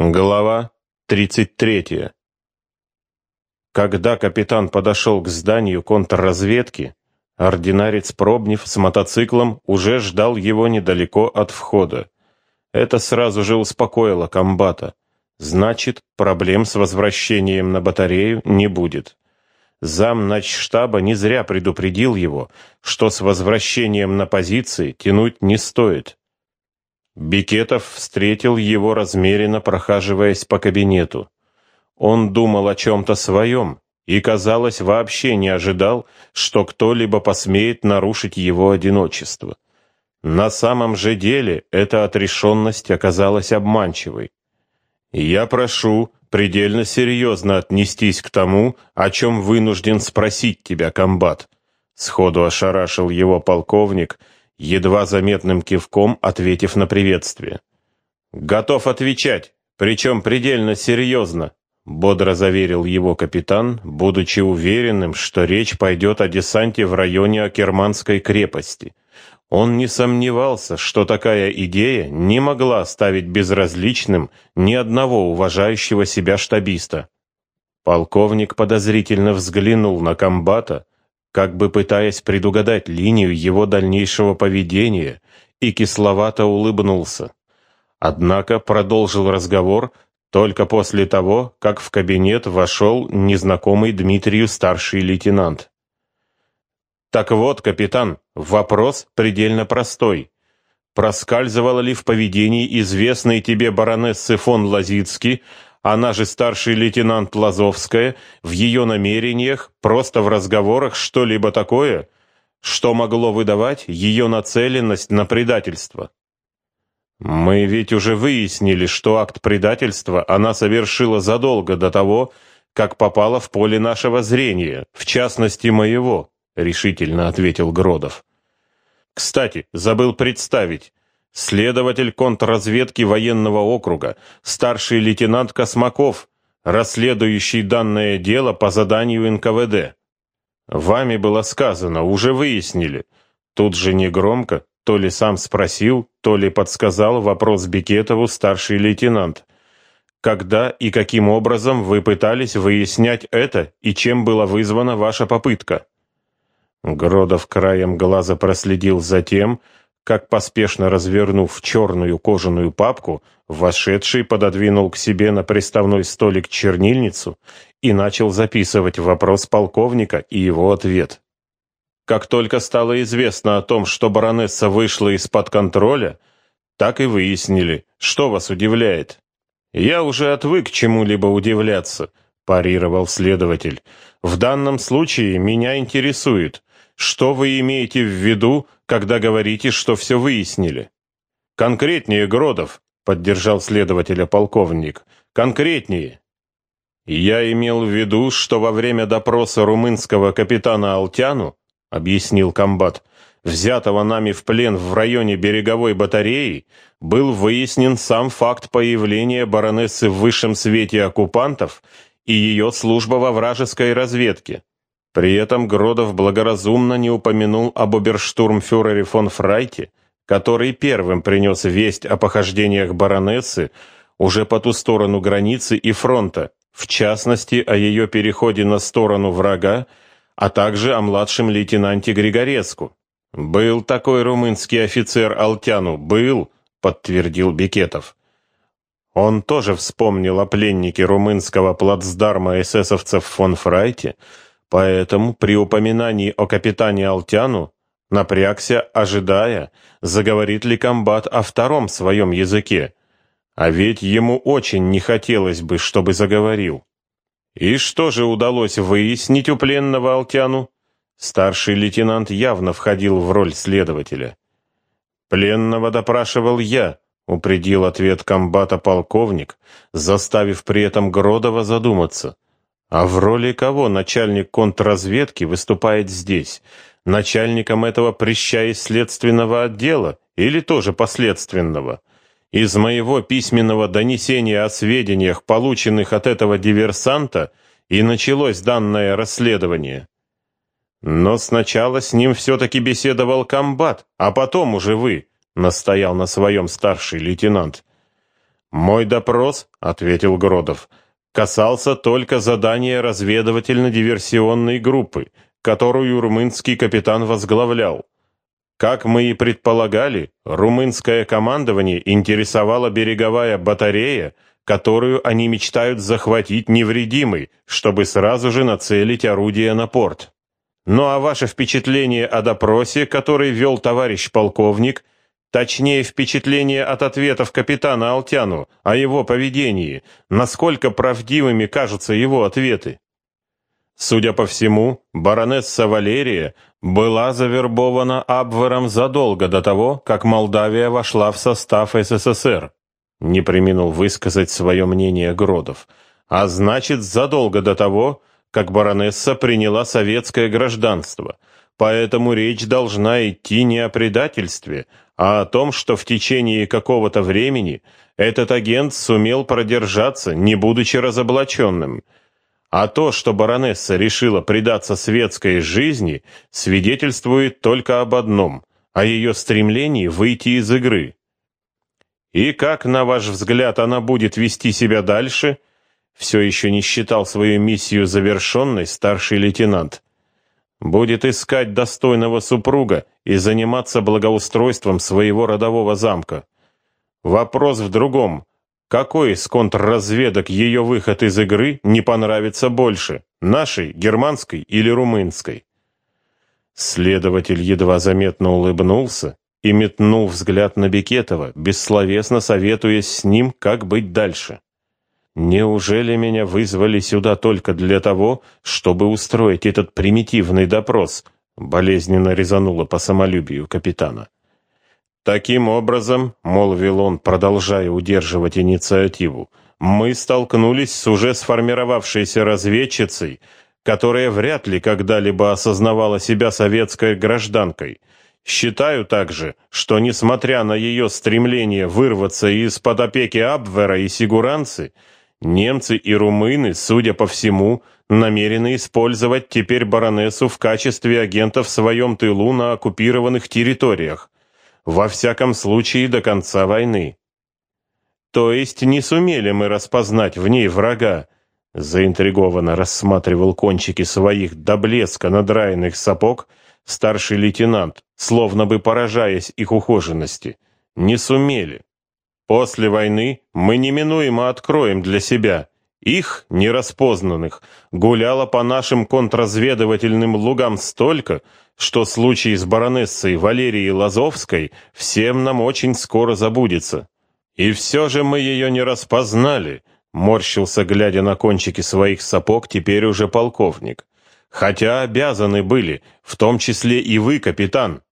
Глава 33. Когда капитан подошел к зданию контрразведки, ординарец Пробнев с мотоциклом уже ждал его недалеко от входа. Это сразу же успокоило комбата. Значит, проблем с возвращением на батарею не будет. Зам начштаба не зря предупредил его, что с возвращением на позиции тянуть не стоит. Бикетов встретил его размеренно, прохаживаясь по кабинету. Он думал о чем-то своем и, казалось, вообще не ожидал, что кто-либо посмеет нарушить его одиночество. На самом же деле эта отрешенность оказалась обманчивой. «Я прошу предельно серьезно отнестись к тому, о чем вынужден спросить тебя, комбат», сходу ошарашил его полковник — едва заметным кивком ответив на приветствие. «Готов отвечать, причем предельно серьезно», — бодро заверил его капитан, будучи уверенным, что речь пойдет о десанте в районе Акерманской крепости. Он не сомневался, что такая идея не могла оставить безразличным ни одного уважающего себя штабиста. Полковник подозрительно взглянул на комбата, как бы пытаясь предугадать линию его дальнейшего поведения, и кисловато улыбнулся. Однако продолжил разговор только после того, как в кабинет вошел незнакомый Дмитрию старший лейтенант. «Так вот, капитан, вопрос предельно простой. Проскальзывала ли в поведении известной тебе баронессы фон Лазицки она же старший лейтенант Лазовская, в ее намерениях, просто в разговорах что-либо такое, что могло выдавать ее нацеленность на предательство. Мы ведь уже выяснили, что акт предательства она совершила задолго до того, как попала в поле нашего зрения, в частности моего, решительно ответил Гродов. Кстати, забыл представить, следователь контрразведки военного округа, старший лейтенант Космаков, расследующий данное дело по заданию НКВД. Вами было сказано, уже выяснили. Тут же негромко, то ли сам спросил, то ли подсказал вопрос Бекетову старший лейтенант. Когда и каким образом вы пытались выяснять это и чем была вызвана ваша попытка? Гродов краем глаза проследил за тем, как поспешно развернув черную кожаную папку, вошедший пододвинул к себе на приставной столик чернильницу и начал записывать вопрос полковника и его ответ. Как только стало известно о том, что баронесса вышла из-под контроля, так и выяснили, что вас удивляет. Я уже отвык чему-либо удивляться, парировал следователь. В данном случае меня интересует, что вы имеете в виду, когда говорите, что все выяснили? Конкретнее, Гродов, поддержал следователя полковник. Конкретнее. Я имел в виду, что во время допроса румынского капитана Алтяну, объяснил комбат, взятого нами в плен в районе береговой батареи, был выяснен сам факт появления баронессы в высшем свете оккупантов и ее служба во вражеской разведке. При этом Гродов благоразумно не упомянул об оберштурмфюрере фон Фрайте, который первым принес весть о похождениях баронессы уже по ту сторону границы и фронта, в частности, о ее переходе на сторону врага, а также о младшем лейтенанте Григореску. «Был такой румынский офицер Алтяну, был», — подтвердил Бекетов. Он тоже вспомнил о пленнике румынского плацдарма эсэсовцев фон Фрайте, Поэтому при упоминании о капитане Алтяну напрягся, ожидая, заговорит ли комбат о втором своем языке. А ведь ему очень не хотелось бы, чтобы заговорил. И что же удалось выяснить у пленного Алтяну? Старший лейтенант явно входил в роль следователя. Пленного допрашивал я, упредил ответ комбата полковник, заставив при этом Гродова задуматься — а в роли кого начальник контрразведки выступает здесь? Начальником этого прища из следственного отдела или тоже последственного? Из моего письменного донесения о сведениях, полученных от этого диверсанта, и началось данное расследование. Но сначала с ним все-таки беседовал комбат, а потом уже вы, настоял на своем старший лейтенант. «Мой допрос», — ответил Гродов, — «касался только задания разведывательно-диверсионной группы, которую румынский капитан возглавлял. Как мы и предполагали, румынское командование интересовала береговая батарея, которую они мечтают захватить невредимой, чтобы сразу же нацелить орудие на порт. Ну а ваше впечатление о допросе, который вел товарищ полковник, точнее впечатление от ответов капитана Алтяну о его поведении, насколько правдивыми кажутся его ответы? Судя по всему, баронесса Валерия была завербована Абвером задолго до того, как Молдавия вошла в состав СССР. Не преминул высказать свое мнение Гродов. А значит, задолго до того, как баронесса приняла советское гражданство. Поэтому речь должна идти не о предательстве, а о том, что в течение какого-то времени этот агент сумел продержаться, не будучи разоблаченным. А то, что баронесса решила предаться светской жизни, свидетельствует только об одном – о ее стремлении выйти из игры. И как, на ваш взгляд, она будет вести себя дальше? Все еще не считал свою миссию завершенной старший лейтенант. Будет искать достойного супруга и заниматься благоустройством своего родового замка. Вопрос в другом. Какой из контрразведок ее выход из игры не понравится больше? Нашей, германской или румынской? Следователь едва заметно улыбнулся и метнул взгляд на Бекетова, бессловесно советуясь с ним, как быть дальше. «Неужели меня вызвали сюда только для того, чтобы устроить этот примитивный допрос?» болезненно резануло по самолюбию капитана. «Таким образом, — молвил он, продолжая удерживать инициативу, — мы столкнулись с уже сформировавшейся разведчицей, которая вряд ли когда-либо осознавала себя советской гражданкой, Считаю также, что несмотря на ее стремление вырваться из-под опеки Абвера и Сигуранцы, немцы и румыны, судя по всему, намерены использовать теперь баронессу в качестве агента в своем тылу на оккупированных территориях, во всяком случае до конца войны. То есть не сумели мы распознать в ней врага, заинтригованно рассматривал кончики своих до блеска надраенных сапог старший лейтенант, словно бы поражаясь их ухоженности. Не сумели. После войны мы неминуемо откроем для себя. Их, нераспознанных, гуляло по нашим контрразведывательным лугам столько, что случай с баронессой Валерией Лазовской всем нам очень скоро забудется. И все же мы ее не распознали, морщился, глядя на кончики своих сапог, теперь уже полковник хотя обязаны были, в том числе и вы, капитан.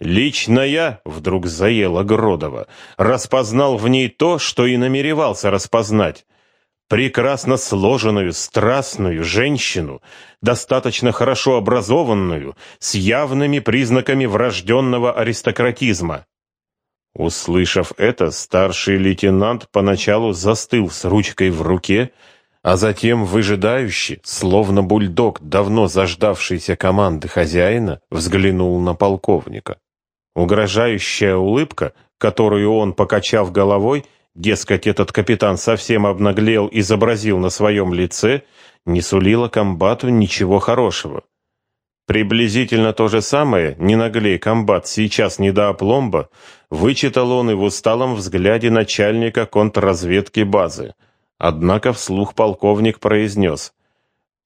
Лично я, вдруг заела Гродова, распознал в ней то, что и намеревался распознать. Прекрасно сложенную, страстную женщину, достаточно хорошо образованную, с явными признаками врожденного аристократизма. Услышав это, старший лейтенант поначалу застыл с ручкой в руке, а затем выжидающий, словно бульдог, давно заждавшийся команды хозяина, взглянул на полковника. Угрожающая улыбка, которую он, покачав головой, дескать, этот капитан совсем обнаглел, изобразил на своем лице, не сулила комбату ничего хорошего. Приблизительно то же самое, не наглей комбат, сейчас не до опломба, вычитал он и в усталом взгляде начальника контрразведки базы – Однако вслух полковник произнес.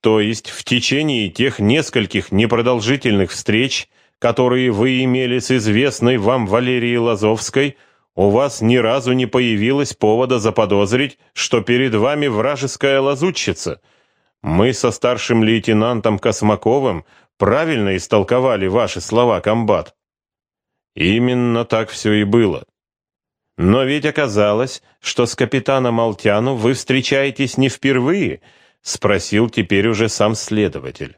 То есть в течение тех нескольких непродолжительных встреч, которые вы имели с известной вам Валерией Лазовской, у вас ни разу не появилось повода заподозрить, что перед вами вражеская лазутчица. Мы со старшим лейтенантом Космаковым правильно истолковали ваши слова, комбат. Именно так все и было. Но ведь оказалось, что с капитаном Алтяну вы встречаетесь не впервые, спросил теперь уже сам следователь.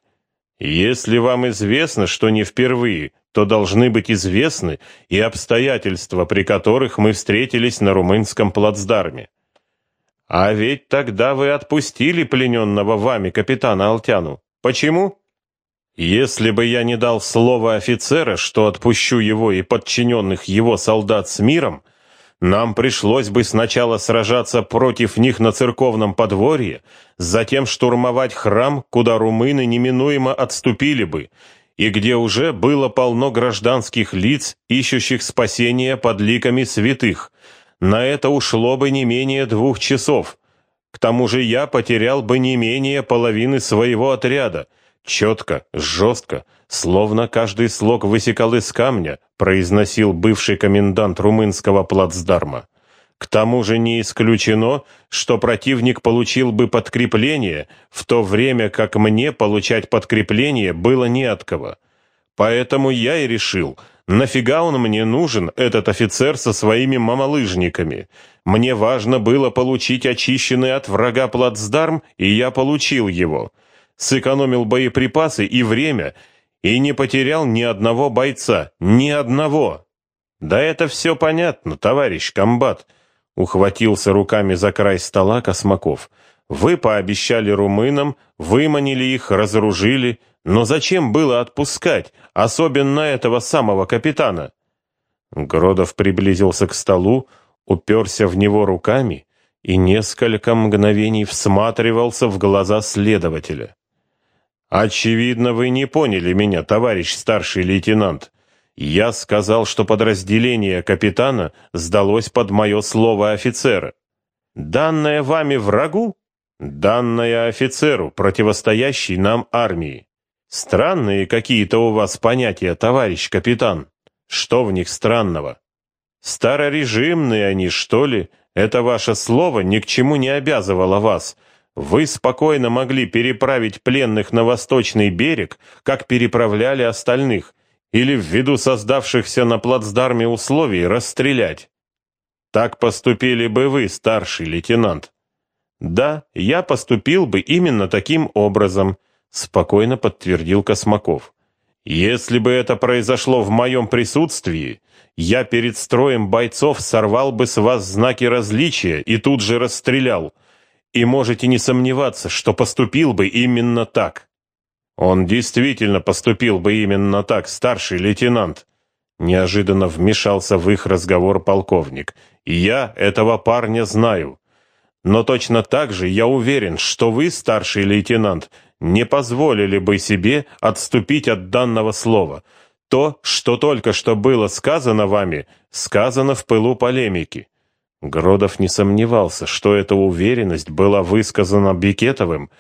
Если вам известно, что не впервые, то должны быть известны и обстоятельства, при которых мы встретились на румынском плацдарме. А ведь тогда вы отпустили плененного вами капитана Алтяну. Почему? Если бы я не дал слова офицера, что отпущу его и подчиненных его солдат с миром, Нам пришлось бы сначала сражаться против них на церковном подворье, затем штурмовать храм, куда румыны неминуемо отступили бы, и где уже было полно гражданских лиц, ищущих спасения под ликами святых. На это ушло бы не менее двух часов. К тому же я потерял бы не менее половины своего отряда. Четко, жестко, словно каждый слог высекал из камня, произносил бывший комендант румынского плацдарма. К тому же не исключено, что противник получил бы подкрепление, в то время как мне получать подкрепление было не от кого. Поэтому я и решил, нафига он мне нужен, этот офицер со своими мамалыжниками. Мне важно было получить очищенный от врага плацдарм, и я получил его. Сэкономил боеприпасы и время, и не потерял ни одного бойца, ни одного. Да это все понятно, товарищ комбат, ухватился руками за край стола Космаков. Вы пообещали румынам, выманили их, разоружили, но зачем было отпускать, особенно этого самого капитана? Гродов приблизился к столу, уперся в него руками и несколько мгновений всматривался в глаза следователя. «Очевидно, вы не поняли меня, товарищ старший лейтенант. Я сказал, что подразделение капитана сдалось под мое слово офицера. Данное вами врагу, данное офицеру, противостоящей нам армии. Странные какие-то у вас понятия, товарищ капитан. Что в них странного? Старорежимные они, что ли? Это ваше слово ни к чему не обязывало вас. Вы спокойно могли переправить пленных на восточный берег, как переправляли остальных, или ввиду создавшихся на плацдарме условий расстрелять. Так поступили бы вы, старший лейтенант. Да, я поступил бы именно таким образом, спокойно подтвердил Космаков. Если бы это произошло в моем присутствии, я перед строем бойцов сорвал бы с вас знаки различия и тут же расстрелял. И можете не сомневаться, что поступил бы именно так. Он действительно поступил бы именно так, старший лейтенант. Неожиданно вмешался в их разговор полковник. Я этого парня знаю. Но точно так же я уверен, что вы, старший лейтенант, не позволили бы себе отступить от данного слова. То, что только что было сказано вами, сказано в пылу полемики. Гродов не сомневался, что эта уверенность была высказана Бекетовым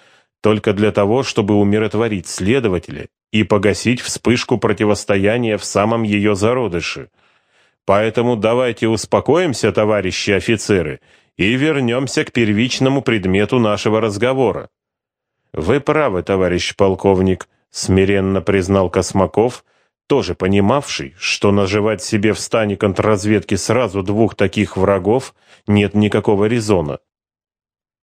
только для того, чтобы умиротворить следователя и погасить вспышку противостояния в самом ее зародыше. Поэтому давайте успокоимся, товарищи офицеры, и вернемся к первичному предмету нашего разговора. «Вы правы, товарищ полковник», — смиренно признал Космаков, тоже понимавший, что наживать себе в стане контрразведки сразу двух таких врагов нет никакого резона.